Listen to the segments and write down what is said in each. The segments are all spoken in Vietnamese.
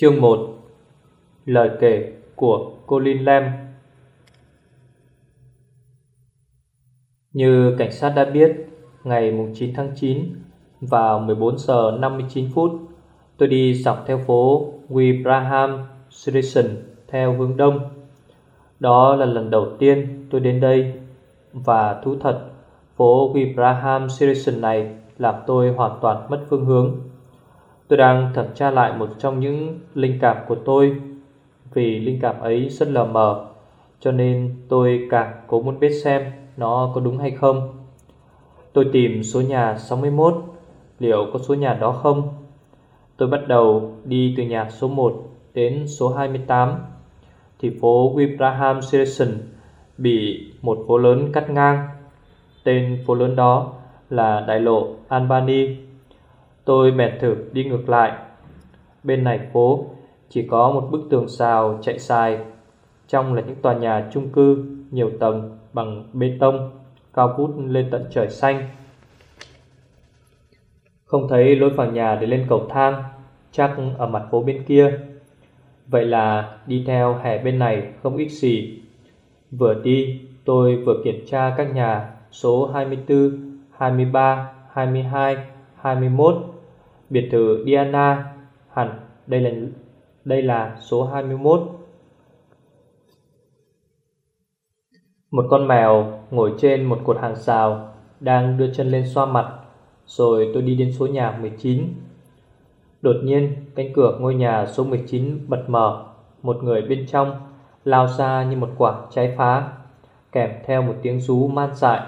Chương 1 Lời kể của Colin Lam Như cảnh sát đã biết, ngày 9 tháng 9 vào 14 giờ 59 phút, tôi đi dọc theo phố Wibraham Station theo hướng đông. Đó là lần đầu tiên tôi đến đây và thú thật, phố Wibraham Station này làm tôi hoàn toàn mất phương hướng. Tôi đang thẩm tra lại một trong những linh cảm của tôi, Vì linh cảm ấy rất lờ mờ, Cho nên tôi càng cố muốn biết xem nó có đúng hay không. Tôi tìm số nhà 61 Liệu có số nhà đó không? Tôi bắt đầu đi từ nhà số 1 đến số 28 Thì phố Wibraham Station bị một phố lớn cắt ngang. Tên phố lớn đó là đại lộ Albany. Tôi mệt thử đi ngược lại. Bên này phố chỉ có một bức tường xào chạy dài Trong là những tòa nhà chung cư nhiều tầng bằng bê tông Cao vút lên tận trời xanh. Không thấy lối vào nhà để lên cầu thang Chắc ở mặt phố bên kia. Vậy là đi theo hè bên này không ít gì Vừa đi tôi vừa kiểm tra các nhà số 24, 23, 22, 21 Biệt thự Diana Hẳn. Đây là đây là số 21 Một con mèo ngồi trên một cột hàng xào Đang đưa chân lên xoa mặt, Rồi tôi đi đến số nhà 19 Đột nhiên, cánh cửa ngôi nhà số 19 bật mở. Một người bên trong lao ra như một quả trái phá, Kèm theo một tiếng rú man dại.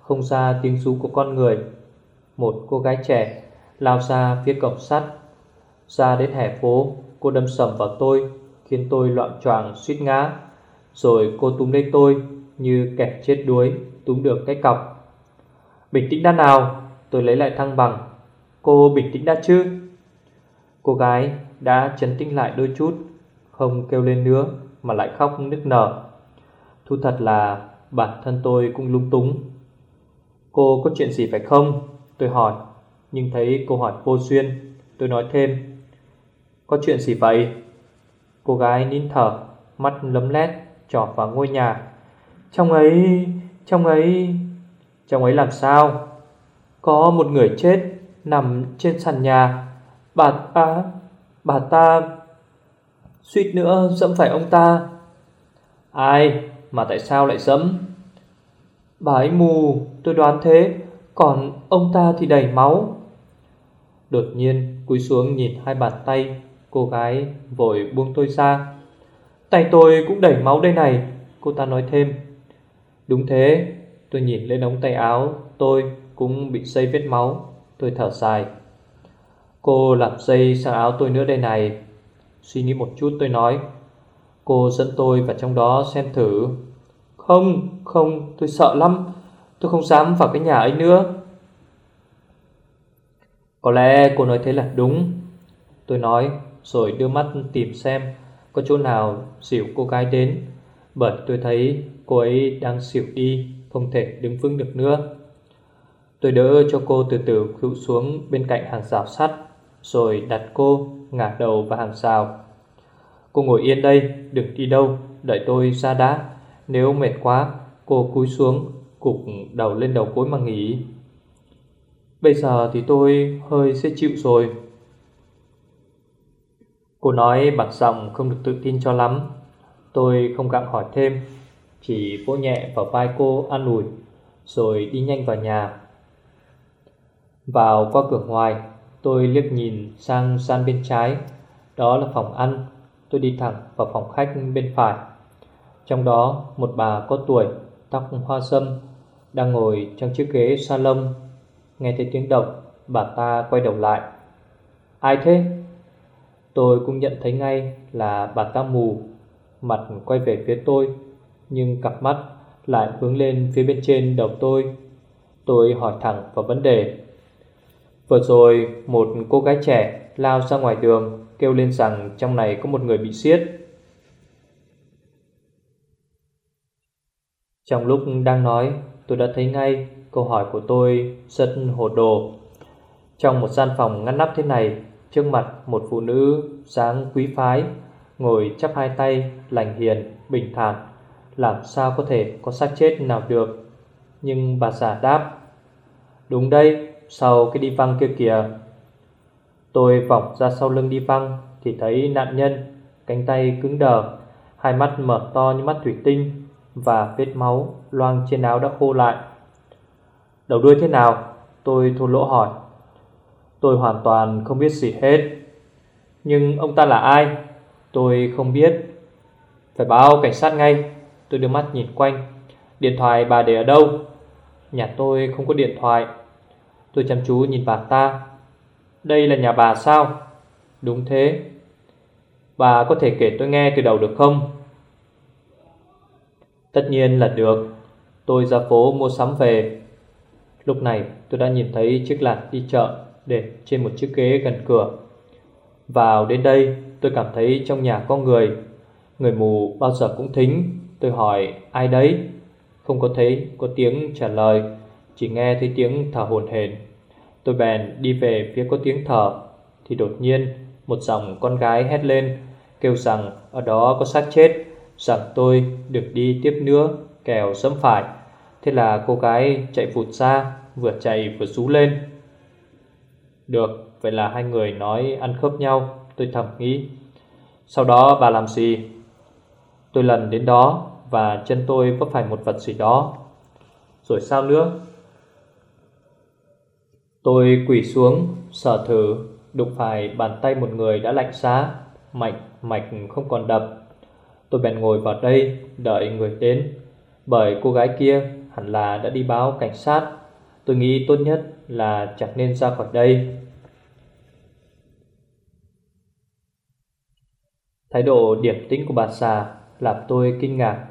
Không ra tiếng rú của con người, Một cô gái trẻ lao ra phía cổng sắt. Ra đến hè phố, cô đâm sầm vào tôi, khiến tôi loạn choạng suýt ngã. Rồi cô túm lấy tôi như kẻ chết đuối túm được cái cọc. Bình tĩnh đã nào, tôi lấy lại thăng bằng. Cô bình tĩnh đã chứ? Cô gái đã chấn tĩnh lại đôi chút, không kêu lên nữa mà lại khóc nức nở. Thu thật là bản thân tôi cũng lung túng. Cô có chuyện gì phải không? Tôi hỏi. Nhưng thấy câu hỏi vô duyên, Tôi nói thêm, Có chuyện gì vậy? Cô gái nín thở, Mắt lấm lét trỏ vào ngôi nhà. Trong ấy Trong ấy Trong ấy làm sao? Có một người chết Nằm trên sàn nhà. Bà ta Bà ta Suýt nữa dẫm phải ông ta. Ai? Mà tại sao lại dẫm? Bà ấy mù, Tôi đoán thế. Còn ông ta thì đầy máu. Đột nhiên cúi xuống nhìn hai bàn tay Cô gái vội buông tôi ra. Tay tôi cũng đẩy máu đây này Cô ta nói thêm. Đúng thế Tôi nhìn lên ống tay áo Tôi cũng bị dây vết máu Tôi thở dài. Cô làm dây sang áo tôi nữa đây này. Suy nghĩ một chút tôi nói Cô dẫn tôi vào trong đó xem thử. Không, không, tôi sợ lắm. Tôi không dám vào cái nhà ấy nữa có lẽ cô nói thế là đúng. Tôi nói rồi đưa mắt tìm xem Có chỗ nào xỉu cô gái đến. Bởi tôi thấy cô ấy đang xỉu đi Không thể đứng vững được nữa. Tôi đỡ cho cô từ từ khựu xuống bên cạnh hàng rào sắt Rồi đặt cô ngả đầu vào hàng rào. Cô ngồi yên đây, đừng đi đâu Đợi tôi ra đá Nếu mệt quá, cô cúi xuống Cục đầu lên đầu gối mà nghỉ. Bây giờ thì tôi hơi sẽ chịu rồi. Cô nói bằng giọng không được tự tin cho lắm. Tôi không gặng hỏi thêm, Chỉ vỗ nhẹ vào vai cô an ủi, Rồi đi nhanh vào nhà. Vào qua cửa ngoài, Tôi liếc nhìn sang gian bên trái. Đó là phòng ăn. Tôi đi thẳng vào phòng khách bên phải. Trong đó, một bà có tuổi, Tóc hoa sâm, Đang ngồi trong chiếc ghế salon. Nghe thấy tiếng động, Bà ta quay đầu lại. Ai thế? Tôi cũng nhận thấy ngay là bà ta mù. Mặt quay về phía tôi, Nhưng cặp mắt lại hướng lên phía bên trên đầu tôi. Tôi hỏi thẳng vào vấn đề. Vừa rồi, một cô gái trẻ lao ra ngoài đường, Kêu lên rằng trong này có một người bị siết Trong lúc đang nói, tôi đã thấy ngay câu hỏi của tôi rất hồ đồ. Trong một gian phòng ngăn nắp thế này Trước mặt một phụ nữ dáng quý phái Ngồi chắp hai tay lành hiền, bình thản. Làm sao có thể có xác chết nào được? Nhưng bà già đáp Đúng đây, sau cái đi văng kia kìa. Tôi vọng ra sau lưng đi văng Thì thấy nạn nhân Cánh tay cứng đờ Hai mắt mở to như mắt thủy tinh Và vết máu loang trên áo đã khô lại. Đầu đuôi thế nào? Tôi thô lỗ hỏi Tôi hoàn toàn không biết gì hết Nhưng ông ta là ai? Tôi không biết Phải báo cảnh sát ngay Tôi đưa mắt nhìn quanh Điện thoại bà để ở đâu? Nhà tôi không có điện thoại Tôi chăm chú nhìn bà ta Đây là nhà bà sao? Đúng thế Bà có thể kể tôi nghe từ đầu được không? Tất nhiên là được Tôi ra phố mua sắm về Lúc này, tôi đã nhìn thấy chiếc lạt đi chợ Để trên một chiếc ghế gần cửa. Vào đến đây, tôi cảm thấy trong nhà có người. Người mù bao giờ cũng thính. Tôi hỏi, ai đấy? Không có thấy có tiếng trả lời, Chỉ nghe thấy tiếng thở hồn hển. Tôi bèn đi về phía có tiếng thở. Thì đột nhiên, một dòng con gái hét lên, Kêu rằng ở đó có xác chết, Rằng tôi được đi tiếp nữa Kèo sớm phải. Thế là cô gái chạy vụt ra, Vừa chạy vừa rú lên. Được, Vậy là hai người nói ăn khớp nhau. Tôi thầm nghĩ, Sau đó bà làm gì? Tôi lần đến đó Và chân tôi vấp phải một vật gì đó. Rồi sao nữa? Tôi quỳ xuống Sở thử, Đụng phải bàn tay một người đã lạnh giá. Mạch mạch không còn đập. Tôi bèn ngồi vào đây, Đợi người đến. Bởi cô gái kia hẳn là đã đi báo cảnh sát. Tôi nghĩ tốt nhất là chẳng nên ra khỏi đây. Thái độ điểm tĩnh của bà già làm tôi kinh ngạc.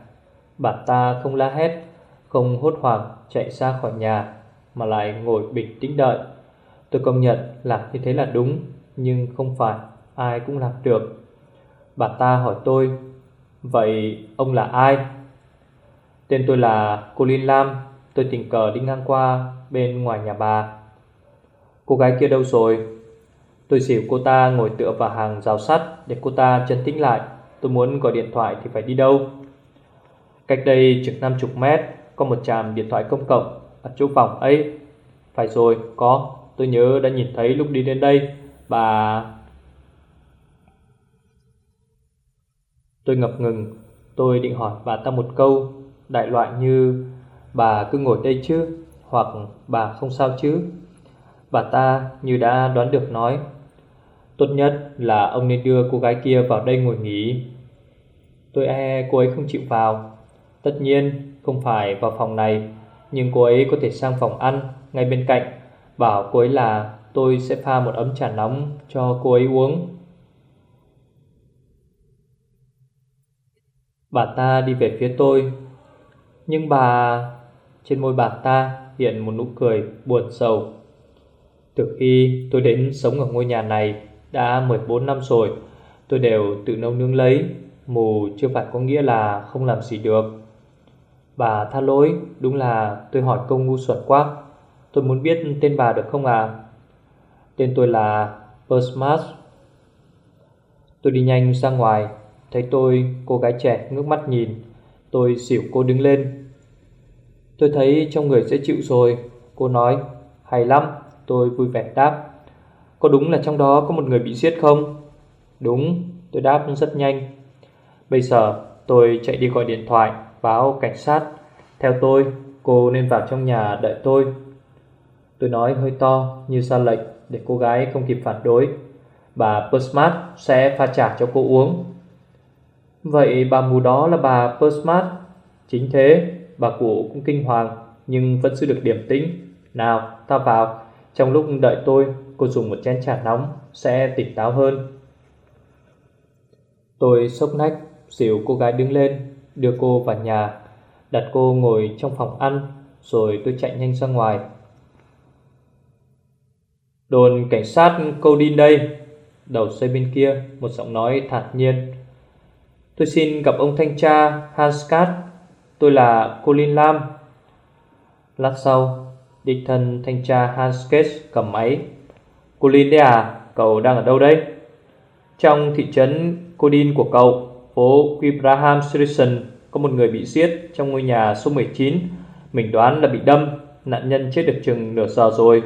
Bà ta không la hét, Không hốt hoảng chạy ra khỏi nhà, Mà lại ngồi bình tĩnh đợi. Tôi công nhận làm như thế là đúng, Nhưng không phải ai cũng làm được. Bà ta hỏi tôi, Vậy ông là ai? Tên tôi là cô Linh Lam. Tôi tình cờ đi ngang qua bên ngoài nhà bà. Cô gái kia đâu rồi? Tôi xỉu cô ta ngồi tựa vào hàng rào sắt Để cô ta chân tĩnh lại. Tôi muốn gọi điện thoại thì phải đi đâu? Cách đây chừng năm chục mét Có một trạm điện thoại công cộng Ở chỗ phòng ấy. Phải rồi, có. Tôi nhớ đã nhìn thấy lúc đi đến đây. Bà... Tôi ngập ngừng. Tôi định hỏi bà ta một câu. Đại loại như Bà cứ ngồi đây chứ Hoặc bà không sao chứ Bà ta như đã đoán được nói, Tốt nhất là ông nên đưa cô gái kia vào đây ngồi nghỉ. Tôi e cô ấy không chịu vào. Tất nhiên không phải vào phòng này, Nhưng cô ấy có thể sang phòng ăn Ngay bên cạnh, Bảo cô ấy là tôi sẽ pha một ấm trà nóng cho cô ấy uống. Bà ta đi về phía tôi nhưng bà... Trên môi bà ta hiện một nụ cười buồn sầu. Từ khi tôi đến sống ở ngôi nhà này đã 14 năm rồi Tôi đều tự nấu nướng lấy. Mù chưa phải có nghĩa là không làm gì được. Bà tha lỗi Đúng là tôi hỏi câu ngu xuẩn quá. Tôi muốn biết tên bà được không à Tên tôi là Persmas Tôi đi nhanh ra ngoài Thấy tôi, cô gái trẻ ngước mắt nhìn. Tôi xỉu cô đứng lên. Tôi thấy trong người sẽ chịu rồi. Cô nói, Hay lắm, Tôi vui vẻ đáp. Có đúng là trong đó có một người bị giết không? Đúng, Tôi đáp rất nhanh. Bây giờ tôi chạy đi gọi điện thoại, Báo cảnh sát. Theo tôi, cô nên vào trong nhà đợi tôi. Tôi nói hơi to như ra lệnh Để cô gái không kịp phản đối. Bà Postmart sẽ pha trà cho cô uống. Vậy bà mù đó là bà Persmart Chính thế, Bà cụ cũng kinh hoàng, Nhưng vẫn giữ được điểm tĩnh. Nào, ta vào. Trong lúc đợi tôi, Cô dùng một chén trà nóng, Sẽ tỉnh táo hơn. Tôi sốc nách, Dìu cô gái đứng lên, Đưa cô vào nhà. Đặt cô ngồi trong phòng ăn, Rồi tôi chạy nhanh ra ngoài. Đồn cảnh sát Codin đây. Đầu dây bên kia, Một giọng nói thản nhiên. Tôi xin gặp ông thanh tra Hanscott Tôi là Colin Lam. Lát sau Địch thân thanh tra Hanscott cầm máy. Colin đấy à Cậu đang ở đâu đấy? Trong thị trấn Codin của cậu, Phố Quibraham Station Có một người bị giết trong ngôi nhà số 19 Mình đoán là bị đâm, Nạn nhân chết được chừng nửa giờ rồi.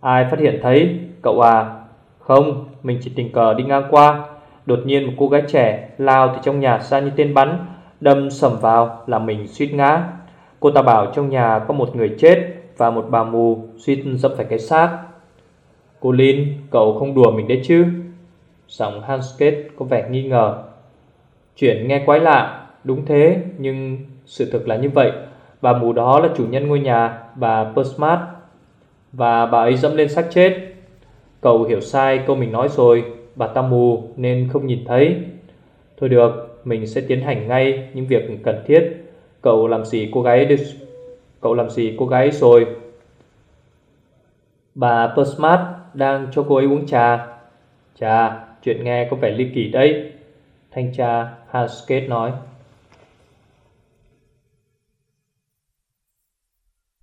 Ai phát hiện thấy? Cậu à? Không, Mình chỉ tình cờ đi ngang qua. Đột nhiên một cô gái trẻ lao từ trong nhà ra như tên bắn, Đâm sầm vào làm mình suýt ngã. Cô ta bảo trong nhà có một người chết Và một bà mù suýt dẫm phải cái xác. Cô Lin, Cậu không đùa mình đấy chứ? Giọng Hanskate có vẻ nghi ngờ. Chuyện nghe quái lạ, Đúng thế, nhưng sự thực là như vậy. Bà mù đó là chủ nhân ngôi nhà, Bà Persmart Và bà ấy dẫm lên xác chết. Cậu hiểu sai câu mình nói rồi. Bà ta mù nên không nhìn thấy. Thôi được, Mình sẽ tiến hành ngay những việc cần thiết. Cậu làm gì cô gái đi... Cậu làm gì cô gái rồi? Bà Persmart đang cho cô ấy uống trà. Trà. Chuyện nghe có vẻ ly kỳ đấy. Thanh tra Haskett nói.